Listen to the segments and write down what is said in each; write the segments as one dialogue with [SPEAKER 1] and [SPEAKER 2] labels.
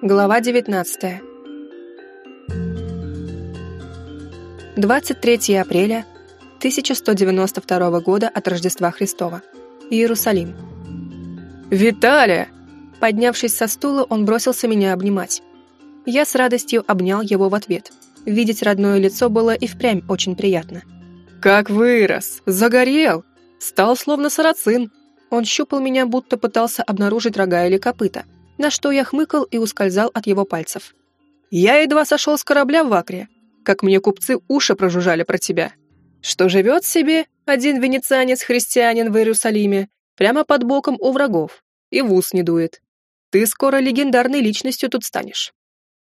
[SPEAKER 1] Глава 19. 23 апреля 1192 года от Рождества Христова. Иерусалим.
[SPEAKER 2] «Виталия!»
[SPEAKER 1] Поднявшись со стула, он бросился меня обнимать. Я с радостью обнял его в ответ. Видеть родное лицо было и впрямь очень приятно.
[SPEAKER 2] «Как вырос! Загорел! Стал словно сарацин!»
[SPEAKER 1] Он щупал меня, будто пытался обнаружить рога или копыта на что я хмыкал и ускользал от его пальцев.
[SPEAKER 2] «Я едва сошел с корабля в Акре, как мне купцы уши прожужжали про тебя. Что живет себе один венецианец-христианин в Иерусалиме прямо под боком у врагов и в ус не дует. Ты скоро легендарной личностью тут станешь».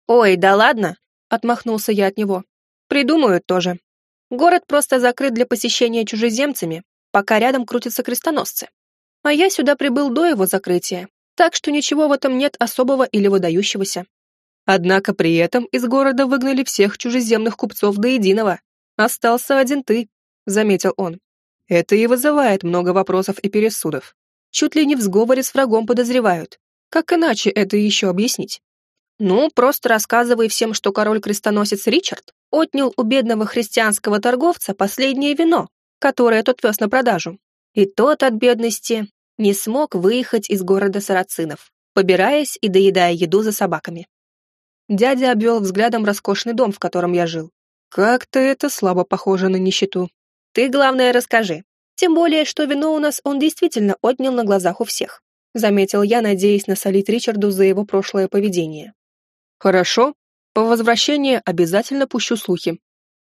[SPEAKER 1] «Ой, да ладно!» — отмахнулся я от него. «Придумают тоже. Город просто закрыт для посещения чужеземцами, пока рядом крутятся крестоносцы. А я сюда прибыл до его закрытия, так что ничего в этом нет особого или выдающегося.
[SPEAKER 2] Однако при этом из города выгнали всех чужеземных купцов до единого. Остался один ты, заметил он. Это и вызывает много вопросов и пересудов. Чуть ли не в сговоре с врагом подозревают. Как иначе это еще объяснить?
[SPEAKER 1] Ну, просто рассказывай всем, что король-крестоносец Ричард отнял у бедного христианского торговца последнее вино, которое тот вез на продажу. И тот от бедности не смог выехать из города Сарацинов, побираясь и доедая еду за собаками. Дядя обвел взглядом роскошный дом, в котором я жил.
[SPEAKER 2] «Как-то это слабо похоже на нищету».
[SPEAKER 1] «Ты, главное, расскажи. Тем более, что вино у нас он действительно отнял на глазах у всех», заметил я, надеясь насолить Ричарду за его прошлое поведение.
[SPEAKER 2] «Хорошо. По возвращении обязательно пущу слухи».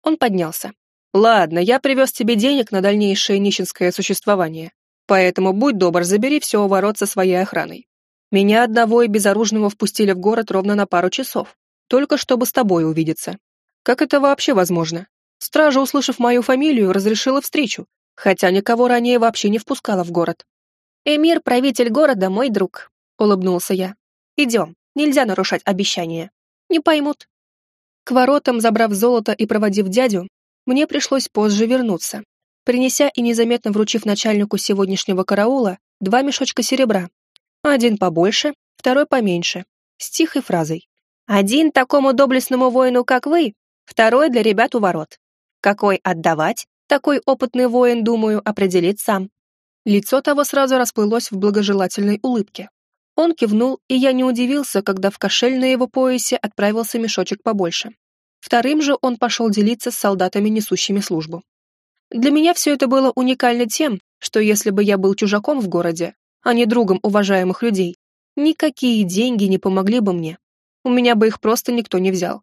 [SPEAKER 1] Он поднялся.
[SPEAKER 2] «Ладно, я привез тебе денег на дальнейшее нищенское существование. Поэтому будь добр, забери все у ворот со своей охраной. Меня одного и безоружного впустили в город ровно на пару часов, только чтобы с тобой увидеться. Как это вообще возможно? Стража, услышав мою фамилию, разрешила встречу, хотя никого ранее вообще не впускала в город.
[SPEAKER 1] «Эмир, правитель города, мой друг», — улыбнулся я. «Идем, нельзя нарушать обещания. Не поймут». К воротам, забрав золото и проводив дядю, мне пришлось позже вернуться, принеся и незаметно вручив начальнику сегодняшнего караула два мешочка серебра. Один побольше, второй поменьше, с тихой фразой. «Один такому доблестному воину, как вы, второй для ребят у ворот. Какой отдавать, такой опытный воин, думаю, определит сам». Лицо того сразу расплылось в благожелательной улыбке. Он кивнул, и я не удивился, когда в кошель на его поясе отправился мешочек побольше. Вторым же он пошел делиться с солдатами, несущими службу. Для меня все это было уникально тем, что если бы я был чужаком в городе, а не другом уважаемых людей, никакие деньги не помогли бы мне. У меня бы их просто никто не взял.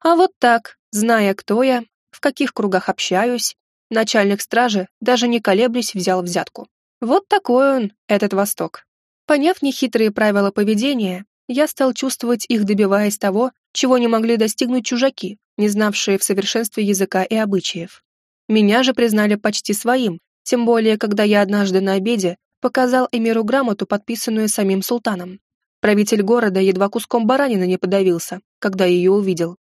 [SPEAKER 1] А вот так, зная, кто я, в каких кругах общаюсь, начальник стражи, даже не колеблясь, взял взятку. Вот такой он, этот Восток. Поняв нехитрые правила поведения, я стал чувствовать их, добиваясь того, чего не могли достигнуть чужаки, не знавшие в совершенстве языка и обычаев. Меня же признали почти своим, тем более, когда я однажды на обеде показал Эмиру грамоту, подписанную самим султаном. Правитель города едва куском баранины не подавился, когда ее увидел.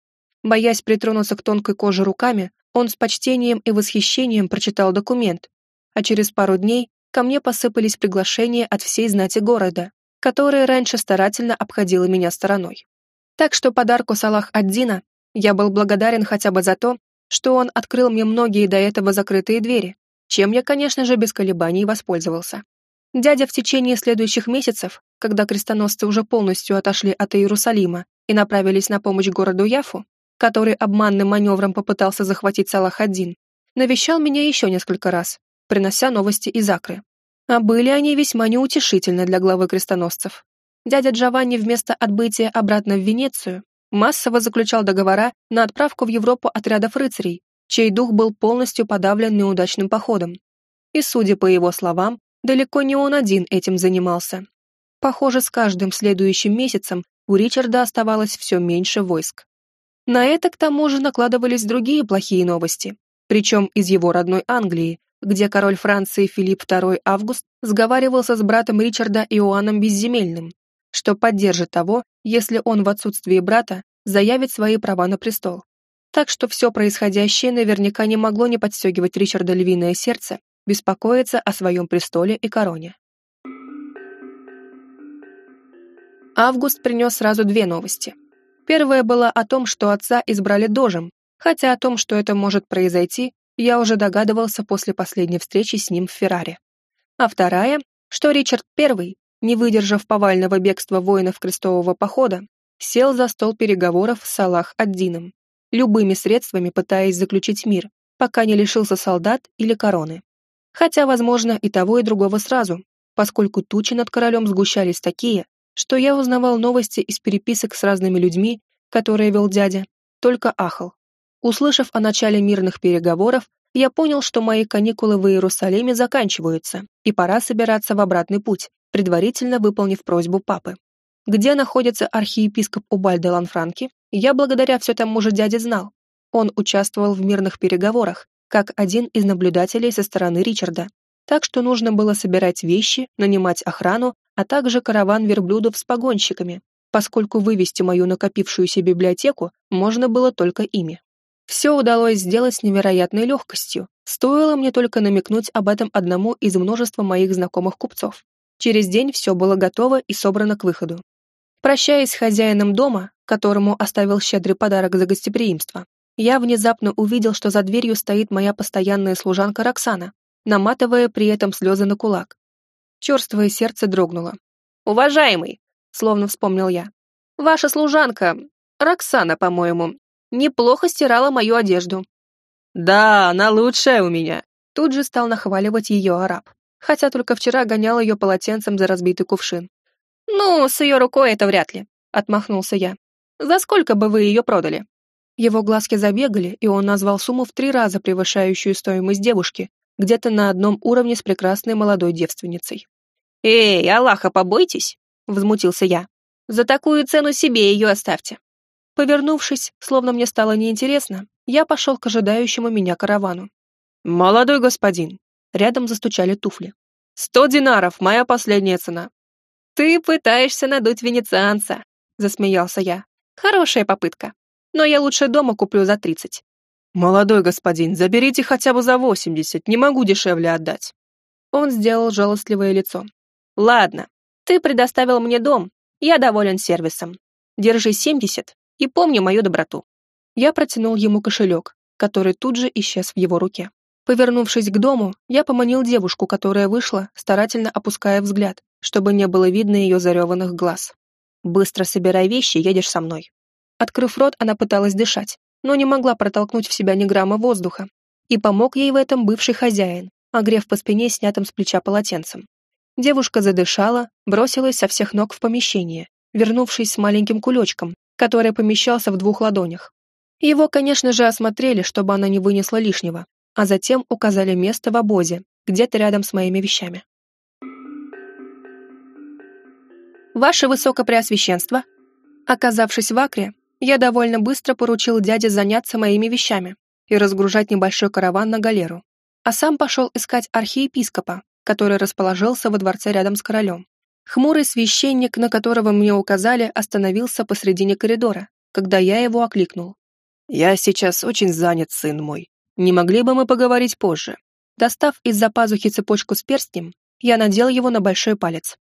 [SPEAKER 1] Боясь притронуться к тонкой коже руками, он с почтением и восхищением прочитал документ, а через пару дней ко мне посыпались приглашения от всей знати города, которая раньше старательно обходила меня стороной. Так что подарку Салах ад-Дина я был благодарен хотя бы за то, что он открыл мне многие до этого закрытые двери, чем я, конечно же, без колебаний воспользовался. Дядя в течение следующих месяцев, когда крестоносцы уже полностью отошли от Иерусалима и направились на помощь городу Яфу, который обманным маневром попытался захватить Салах-ад-Дин, навещал меня еще несколько раз, принося новости из Акры. А были они весьма неутешительны для главы крестоносцев. Дядя Джованни вместо отбытия обратно в Венецию массово заключал договора на отправку в Европу отрядов рыцарей, чей дух был полностью подавлен неудачным походом. И, судя по его словам, далеко не он один этим занимался. Похоже, с каждым следующим месяцем у Ричарда оставалось все меньше войск. На это, к тому же, накладывались другие плохие новости, причем из его родной Англии, где король Франции Филипп II Август сговаривался с братом Ричарда Иоанном Безземельным, что поддержит того, если он в отсутствии брата заявит свои права на престол. Так что все происходящее наверняка не могло не подстегивать Ричарда львиное сердце беспокоиться о своем престоле и короне. Август принес сразу две новости. Первая была о том, что отца избрали дожем, хотя о том, что это может произойти, я уже догадывался после последней встречи с ним в Ферраре. А вторая, что Ричард I, не выдержав повального бегства воинов крестового похода, сел за стол переговоров с Салах ад-Дином, любыми средствами пытаясь заключить мир, пока не лишился солдат или короны. Хотя, возможно, и того, и другого сразу, поскольку тучи над королем сгущались такие, что я узнавал новости из переписок с разными людьми, которые вел дядя, только ахал. Услышав о начале мирных переговоров, я понял, что мои каникулы в Иерусалиме заканчиваются, и пора собираться в обратный путь, предварительно выполнив просьбу папы. Где находится архиепископ Убальде Ланфранки, я благодаря все тому же дяде знал. Он участвовал в мирных переговорах, как один из наблюдателей со стороны Ричарда. Так что нужно было собирать вещи, нанимать охрану, а также караван верблюдов с погонщиками, поскольку вывести мою накопившуюся библиотеку можно было только ими. Все удалось сделать с невероятной легкостью, стоило мне только намекнуть об этом одному из множества моих знакомых купцов. Через день все было готово и собрано к выходу. Прощаясь с хозяином дома, которому оставил щедрый подарок за гостеприимство, я внезапно увидел, что за дверью стоит моя постоянная служанка Роксана, наматывая при этом слезы на кулак. Черствое сердце дрогнуло. «Уважаемый!» — словно вспомнил я. «Ваша служанка, Роксана, по-моему, неплохо стирала мою одежду».
[SPEAKER 2] «Да, она лучшая у меня!»
[SPEAKER 1] Тут же стал нахваливать ее араб, хотя только вчера гонял ее полотенцем за разбитый кувшин. «Ну, с ее рукой это вряд ли», — отмахнулся я. «За сколько бы вы ее продали?» Его глазки забегали, и он назвал сумму в три раза превышающую стоимость девушки, где-то на одном уровне с прекрасной молодой девственницей. «Эй, Аллаха, побойтесь!» — возмутился я. «За такую цену себе ее оставьте». Повернувшись, словно мне стало неинтересно, я пошел к ожидающему меня каравану.
[SPEAKER 2] «Молодой господин!»
[SPEAKER 1] Рядом застучали туфли.
[SPEAKER 2] «Сто динаров, моя последняя цена!»
[SPEAKER 1] «Ты пытаешься надуть венецианца!» — засмеялся я. «Хорошая попытка но я лучше дома куплю за тридцать».
[SPEAKER 2] «Молодой господин, заберите хотя бы за восемьдесят, не могу дешевле отдать».
[SPEAKER 1] Он сделал жалостливое лицо. «Ладно, ты предоставил мне дом, я доволен сервисом. Держи семьдесят и помни мою доброту». Я протянул ему кошелек, который тут же исчез в его руке. Повернувшись к дому, я поманил девушку, которая вышла, старательно опуская взгляд, чтобы не было видно ее зареванных глаз. «Быстро собирай вещи, едешь со мной». Открыв рот, она пыталась дышать, но не могла протолкнуть в себя ни грамма воздуха. И помог ей в этом бывший хозяин, огрев по спине снятым с плеча полотенцем. Девушка задышала, бросилась со всех ног в помещение, вернувшись с маленьким кулечком, который помещался в двух ладонях. Его, конечно же, осмотрели, чтобы она не вынесла лишнего, а затем указали место в обозе, где-то рядом с моими вещами. «Ваше Высокопреосвященство!» Оказавшись в Акре, я довольно быстро поручил дяде заняться моими вещами и разгружать небольшой караван на галеру, а сам пошел искать архиепископа, который расположился во дворце рядом с королем. Хмурый священник, на которого мне указали, остановился посредине коридора, когда я его окликнул.
[SPEAKER 2] «Я сейчас очень занят, сын мой. Не могли бы мы поговорить позже?»
[SPEAKER 1] Достав из-за пазухи цепочку с перстнем, я надел его на большой палец.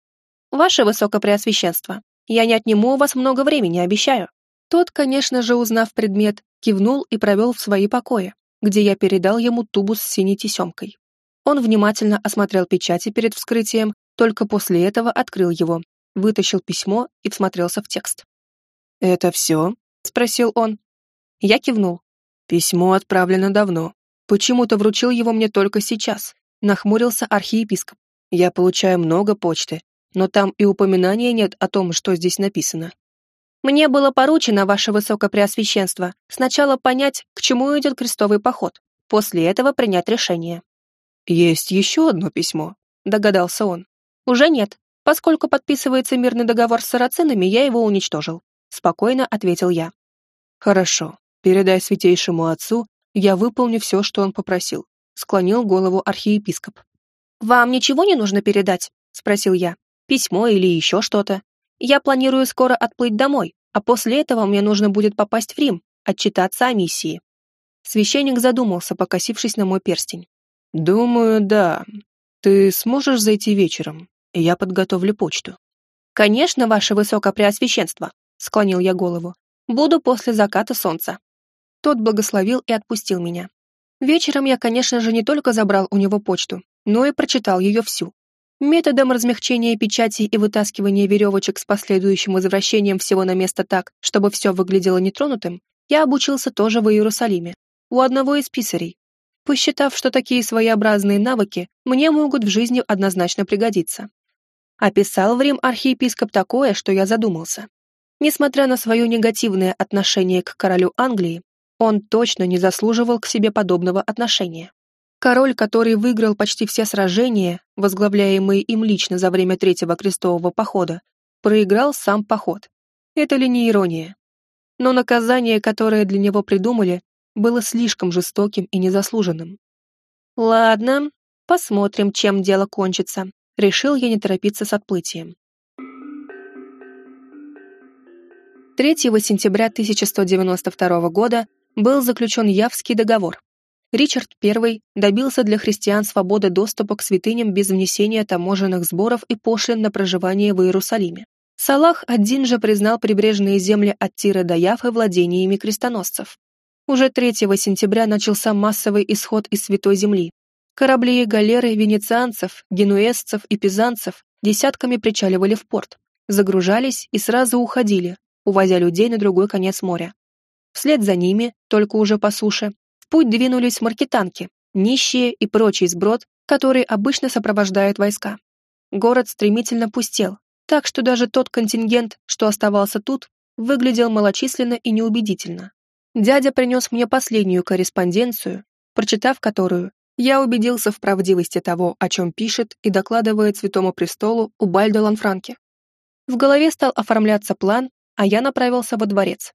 [SPEAKER 1] «Ваше Высокопреосвященство, я не отниму у вас много времени, обещаю». Тот, конечно же, узнав предмет, кивнул и провел в свои покои, где я передал ему тубус с синей тесемкой. Он внимательно осмотрел печати перед вскрытием, только после этого открыл его, вытащил письмо и всмотрелся в текст.
[SPEAKER 2] «Это все?» — спросил он.
[SPEAKER 1] Я кивнул.
[SPEAKER 2] «Письмо отправлено давно. Почему-то вручил его мне только сейчас», — нахмурился архиепископ. «Я получаю много почты, но там и упоминания нет о том, что здесь написано.
[SPEAKER 1] Мне было поручено, ваше высокопреосвященство, сначала понять, к чему идет крестовый поход, после этого принять решение».
[SPEAKER 2] «Есть еще одно письмо», — догадался он.
[SPEAKER 1] «Уже нет. Поскольку подписывается мирный договор с сарацинами, я его уничтожил», — спокойно ответил я.
[SPEAKER 2] «Хорошо. Передай святейшему отцу, я выполню все, что он попросил», — склонил голову архиепископ.
[SPEAKER 1] «Вам ничего не нужно передать?» — спросил я. «Письмо или еще что-то?» Я планирую скоро отплыть домой, а после этого мне нужно будет попасть в Рим, отчитаться о миссии». Священник задумался, покосившись на мой перстень.
[SPEAKER 2] «Думаю, да. Ты сможешь зайти вечером, я подготовлю почту».
[SPEAKER 1] «Конечно, ваше высокопреосвященство», — склонил я голову. «Буду после заката солнца». Тот благословил и отпустил меня. Вечером я, конечно же, не только забрал у него почту, но и прочитал ее всю. Методом размягчения печати и вытаскивания веревочек с последующим возвращением всего на место так, чтобы все выглядело нетронутым, я обучился тоже в Иерусалиме, у одного из писарей, посчитав, что такие своеобразные навыки мне могут в жизни однозначно пригодиться. Описал в Рим архиепископ такое, что я задумался. Несмотря на свое негативное отношение к королю Англии, он точно не заслуживал к себе подобного отношения. Король, который выиграл почти все сражения, возглавляемые им лично за время Третьего крестового похода, проиграл сам поход. Это ли не ирония? Но наказание, которое для него придумали, было слишком жестоким и незаслуженным. «Ладно, посмотрим, чем дело кончится», — решил я не торопиться с отплытием. 3 сентября 1192 года был заключен Явский договор. Ричард I добился для христиан свободы доступа к святыням без внесения таможенных сборов и пошлин на проживание в Иерусалиме. Салах один же признал прибрежные земли от Тира до Яфы владениями крестоносцев. Уже 3 сентября начался массовый исход из Святой Земли. Корабли и галеры венецианцев, генуэзцев и пизанцев десятками причаливали в порт, загружались и сразу уходили, увозя людей на другой конец моря. Вслед за ними, только уже по суше, в путь двинулись маркетанки, нищие и прочий сброд, который обычно сопровождает войска. Город стремительно пустел, так что даже тот контингент, что оставался тут, выглядел малочисленно и неубедительно. Дядя принес мне последнюю корреспонденцию, прочитав которую, я убедился в правдивости того, о чем пишет и докладывает Святому Престолу у Бальдо Ланфранке. В голове стал оформляться план, а я направился во дворец.